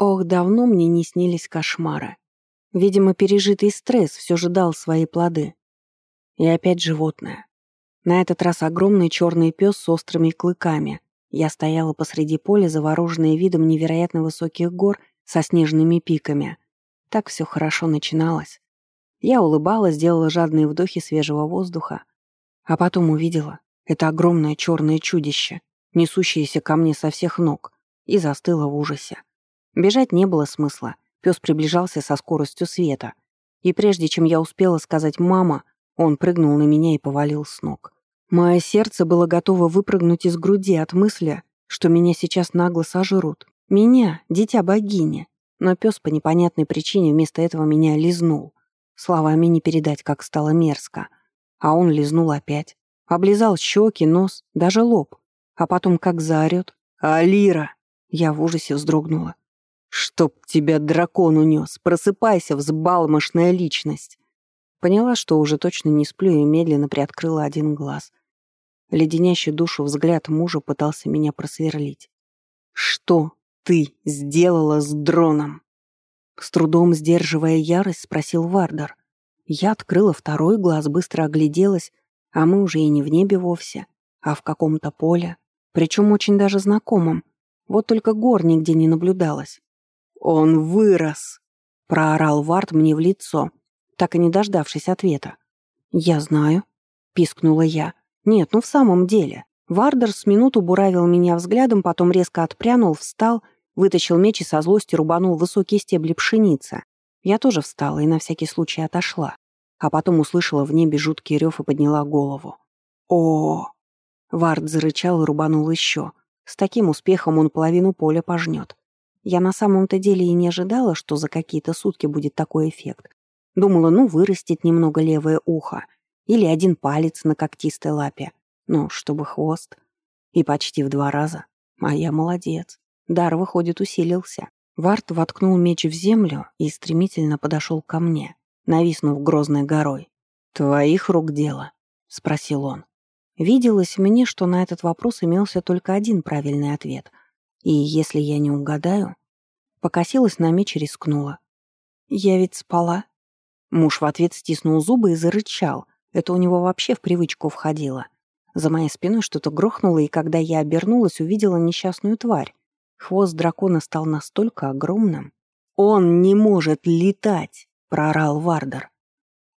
Ох, давно мне не снились кошмары. Видимо, пережитый стресс все же дал свои плоды. И опять животное. На этот раз огромный черный пес с острыми клыками. Я стояла посреди поля, завороженная видом невероятно высоких гор со снежными пиками. Так все хорошо начиналось. Я улыбалась, сделала жадные вдохи свежего воздуха, а потом увидела это огромное черное чудище, несущееся ко мне со всех ног, и застыла в ужасе. Бежать не было смысла. Пес приближался со скоростью света. И прежде чем я успела сказать «мама», он прыгнул на меня и повалил с ног. Мое сердце было готово выпрыгнуть из груди от мысли, что меня сейчас нагло сожрут. Меня, дитя богини. Но пес по непонятной причине вместо этого меня лизнул. Словами не передать, как стало мерзко. А он лизнул опять. Облизал щеки, нос, даже лоб. А потом как заорет. «Алира!» Я в ужасе вздрогнула. «Чтоб тебя дракон унес! Просыпайся, взбалмошная личность!» Поняла, что уже точно не сплю и медленно приоткрыла один глаз. Леденящий душу взгляд мужа пытался меня просверлить. «Что ты сделала с дроном?» С трудом сдерживая ярость, спросил Вардер. Я открыла второй глаз, быстро огляделась, а мы уже и не в небе вовсе, а в каком-то поле, причем очень даже знакомом. Вот только гор нигде не наблюдалось. «Он вырос!» — проорал Вард мне в лицо, так и не дождавшись ответа. «Я знаю», — пискнула я. «Нет, ну в самом деле». Вардер с минуту буравил меня взглядом, потом резко отпрянул, встал, вытащил меч и со злости рубанул высокие стебли пшеницы. Я тоже встала и на всякий случай отошла, а потом услышала в небе жуткий рев и подняла голову. о Вард зарычал и рубанул еще. С таким успехом он половину поля пожнет. Я на самом-то деле и не ожидала, что за какие-то сутки будет такой эффект. Думала, ну, вырастет немного левое ухо или один палец на когтистой лапе. Ну, чтобы хвост. И почти в два раза. А я молодец. Дар, выходит, усилился. Варт воткнул меч в землю и стремительно подошел ко мне, нависнув грозной горой. «Твоих рук дело?» — спросил он. Виделось мне, что на этот вопрос имелся только один правильный ответ. И если я не угадаю... Покосилась на меч и рискнула. «Я ведь спала». Муж в ответ стиснул зубы и зарычал. Это у него вообще в привычку входило. За моей спиной что-то грохнуло, и когда я обернулась, увидела несчастную тварь. Хвост дракона стал настолько огромным. «Он не может летать!» — проорал Вардер.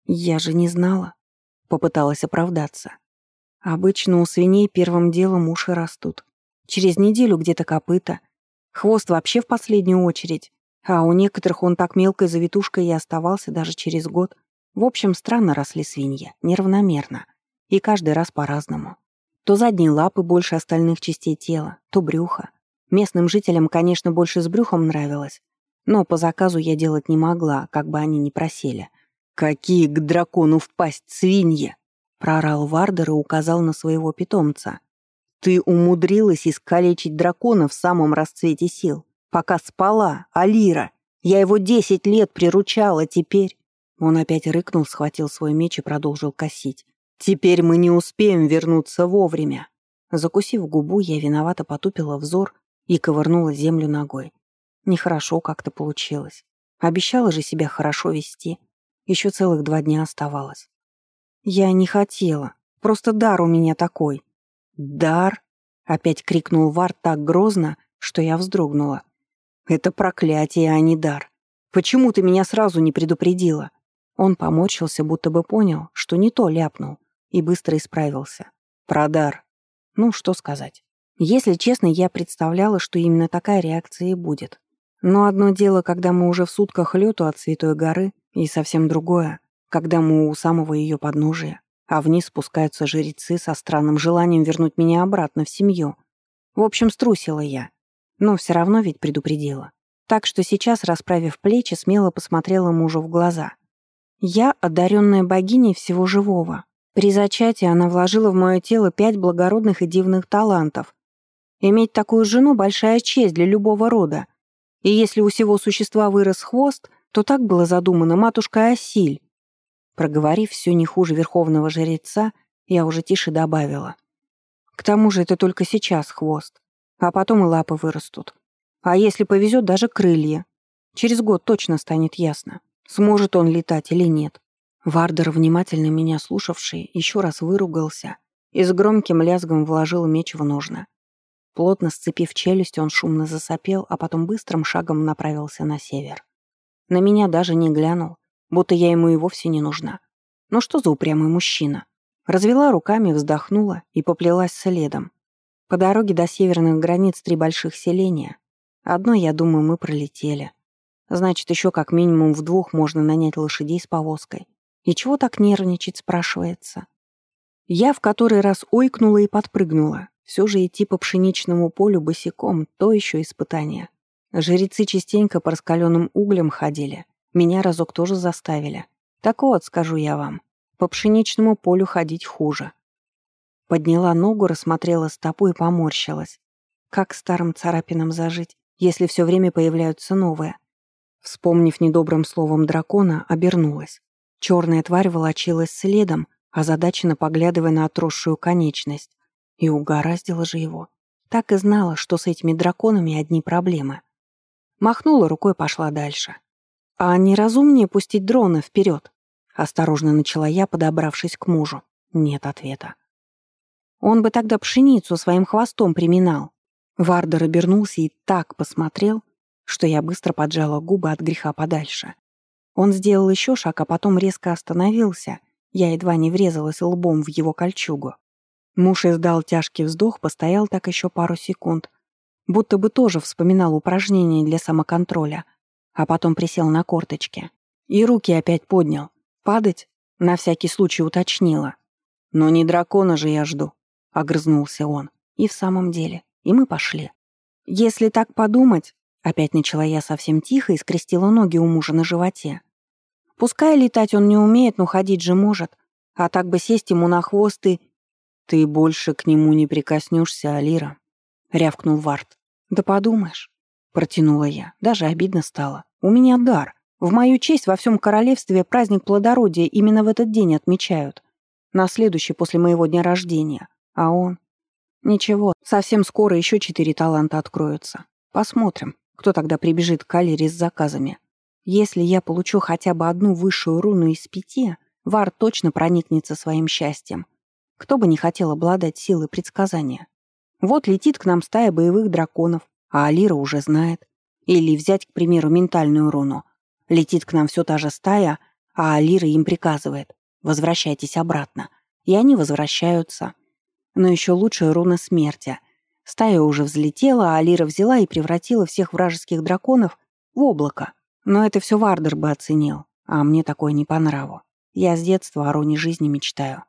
«Я же не знала», — попыталась оправдаться. «Обычно у свиней первым делом уши растут. Через неделю где-то копыта. Хвост вообще в последнюю очередь. А у некоторых он так мелкой завитушкой и оставался даже через год. В общем, странно росли свиньи, неравномерно. И каждый раз по-разному. То задние лапы больше остальных частей тела, то брюхо. Местным жителям, конечно, больше с брюхом нравилось. Но по заказу я делать не могла, как бы они ни просили. «Какие к дракону впасть свиньи!» — проорал Вардер и указал на своего питомца. Ты умудрилась искалечить дракона в самом расцвете сил. Пока спала, Алира. Я его десять лет приручала, теперь...» Он опять рыкнул, схватил свой меч и продолжил косить. «Теперь мы не успеем вернуться вовремя». Закусив губу, я виновато потупила взор и ковырнула землю ногой. Нехорошо как-то получилось. Обещала же себя хорошо вести. Еще целых два дня оставалось. Я не хотела. Просто дар у меня такой. «Дар!» — опять крикнул Вар так грозно, что я вздрогнула. «Это проклятие, а не дар. Почему ты меня сразу не предупредила?» Он поморщился, будто бы понял, что не то ляпнул, и быстро исправился. «Про дар. Ну, что сказать. Если честно, я представляла, что именно такая реакция и будет. Но одно дело, когда мы уже в сутках лету от Святой горы, и совсем другое, когда мы у самого ее подножия а вниз спускаются жрецы со странным желанием вернуть меня обратно в семью. В общем, струсила я. Но все равно ведь предупредила. Так что сейчас, расправив плечи, смело посмотрела мужу в глаза. Я одаренная богиней всего живого. При зачатии она вложила в мое тело пять благородных и дивных талантов. Иметь такую жену — большая честь для любого рода. И если у всего существа вырос хвост, то так было задумано матушкой Осиль, Проговорив все не хуже верховного жреца, я уже тише добавила. К тому же это только сейчас хвост, а потом и лапы вырастут. А если повезет, даже крылья. Через год точно станет ясно, сможет он летать или нет. Вардер, внимательно меня слушавший, еще раз выругался и с громким лязгом вложил меч в ножны. Плотно сцепив челюсть, он шумно засопел, а потом быстрым шагом направился на север. На меня даже не глянул, будто я ему и вовсе не нужна. Ну что за упрямый мужчина? Развела руками, вздохнула и поплелась следом. По дороге до северных границ три больших селения. Одно, я думаю, мы пролетели. Значит, еще как минимум в двух можно нанять лошадей с повозкой. И чего так нервничать, спрашивается? Я в который раз ойкнула и подпрыгнула. Все же идти по пшеничному полю босиком — то еще испытание. Жрецы частенько по раскаленным углям ходили. Меня разок тоже заставили. Так вот, скажу я вам, по пшеничному полю ходить хуже. Подняла ногу, рассмотрела стопу и поморщилась. Как старым царапинам зажить, если все время появляются новые? Вспомнив недобрым словом дракона, обернулась. Черная тварь волочилась следом, озадаченно поглядывая на отросшую конечность. И угораздило же его. Так и знала, что с этими драконами одни проблемы. Махнула рукой, пошла дальше. «А неразумнее пустить дрона вперед?» Осторожно начала я, подобравшись к мужу. Нет ответа. Он бы тогда пшеницу своим хвостом приминал. Вардер обернулся и так посмотрел, что я быстро поджала губы от греха подальше. Он сделал еще шаг, а потом резко остановился. Я едва не врезалась лбом в его кольчугу. Муж издал тяжкий вздох, постоял так еще пару секунд, будто бы тоже вспоминал упражнения для самоконтроля, а потом присел на корточки. И руки опять поднял. Падать? На всякий случай уточнила. «Но не дракона же я жду», — огрызнулся он. И в самом деле. И мы пошли. Если так подумать, опять начала я совсем тихо и скрестила ноги у мужа на животе. Пускай летать он не умеет, но ходить же может. А так бы сесть ему на хвост и... «Ты больше к нему не прикоснешься, Алира», — рявкнул Варт. «Да подумаешь», — протянула я. Даже обидно стало. «У меня дар. В мою честь во всем королевстве праздник плодородия именно в этот день отмечают. На следующий после моего дня рождения. А он... Ничего, совсем скоро еще четыре таланта откроются. Посмотрим, кто тогда прибежит к Алире с заказами. Если я получу хотя бы одну высшую руну из пяти, Вар точно проникнется своим счастьем. Кто бы не хотел обладать силой предсказания. Вот летит к нам стая боевых драконов, а Алира уже знает. Или взять, к примеру, ментальную руну. Летит к нам все та же стая, а Алира им приказывает «возвращайтесь обратно». И они возвращаются. Но еще лучше руна смерти. Стая уже взлетела, а Алира взяла и превратила всех вражеских драконов в облако. Но это все Вардер бы оценил, а мне такое не по нраву. Я с детства о руне жизни мечтаю.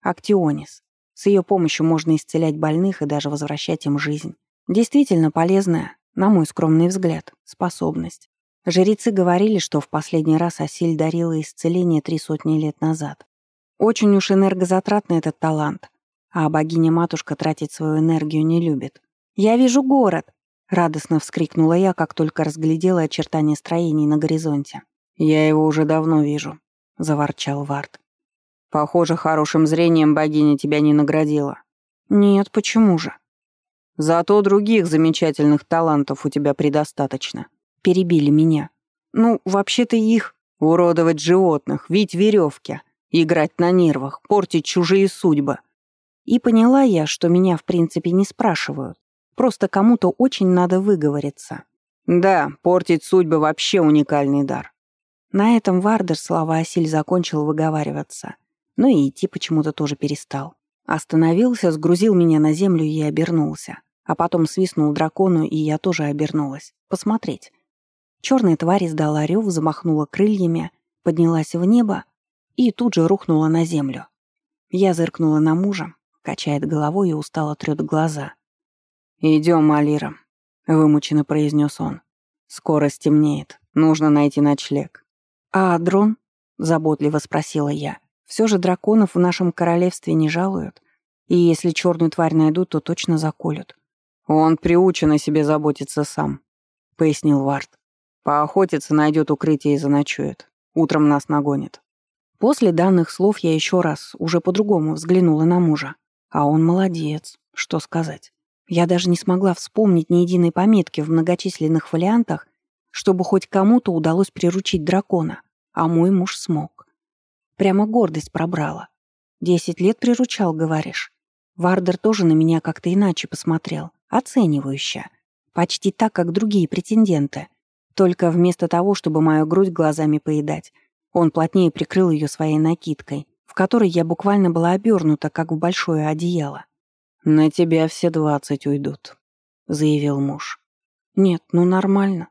Актионис. С ее помощью можно исцелять больных и даже возвращать им жизнь. Действительно полезная, на мой скромный взгляд, способность. Жрецы говорили, что в последний раз Асиль дарила исцеление три сотни лет назад. Очень уж энергозатратный этот талант, а богиня-матушка тратить свою энергию не любит. «Я вижу город!» — радостно вскрикнула я, как только разглядела очертания строений на горизонте. «Я его уже давно вижу», — заворчал Вард. Похоже, хорошим зрением богиня тебя не наградила. Нет, почему же? Зато других замечательных талантов у тебя предостаточно. Перебили меня. Ну, вообще-то их. Уродовать животных, вить веревки, играть на нервах, портить чужие судьбы. И поняла я, что меня в принципе не спрашивают. Просто кому-то очень надо выговориться. Да, портить судьбы вообще уникальный дар. На этом Вардер слова Асиль закончил выговариваться но и идти почему-то тоже перестал. Остановился, сгрузил меня на землю и обернулся. А потом свистнул дракону, и я тоже обернулась. Посмотреть. Черная тварь издала рев, замахнула крыльями, поднялась в небо и тут же рухнула на землю. Я зыркнула на мужа, качает головой и устало трет глаза. «Идем, Алира», — вымученно произнес он. «Скоро стемнеет. Нужно найти ночлег». «А дрон?» — заботливо спросила я. Все же драконов в нашем королевстве не жалуют. И если черную тварь найдут, то точно заколют. «Он приучен о себе заботиться сам», — пояснил Вард. «Поохотится, найдет укрытие и заночует. Утром нас нагонит». После данных слов я еще раз, уже по-другому взглянула на мужа. А он молодец, что сказать. Я даже не смогла вспомнить ни единой пометки в многочисленных фолиантах, чтобы хоть кому-то удалось приручить дракона, а мой муж смог. Прямо гордость пробрала. Десять лет приручал, говоришь. Вардер тоже на меня как-то иначе посмотрел, оценивающе. Почти так, как другие претенденты. Только вместо того, чтобы мою грудь глазами поедать, он плотнее прикрыл ее своей накидкой, в которой я буквально была обернута, как в большое одеяло. «На тебя все двадцать уйдут», — заявил муж. «Нет, ну нормально.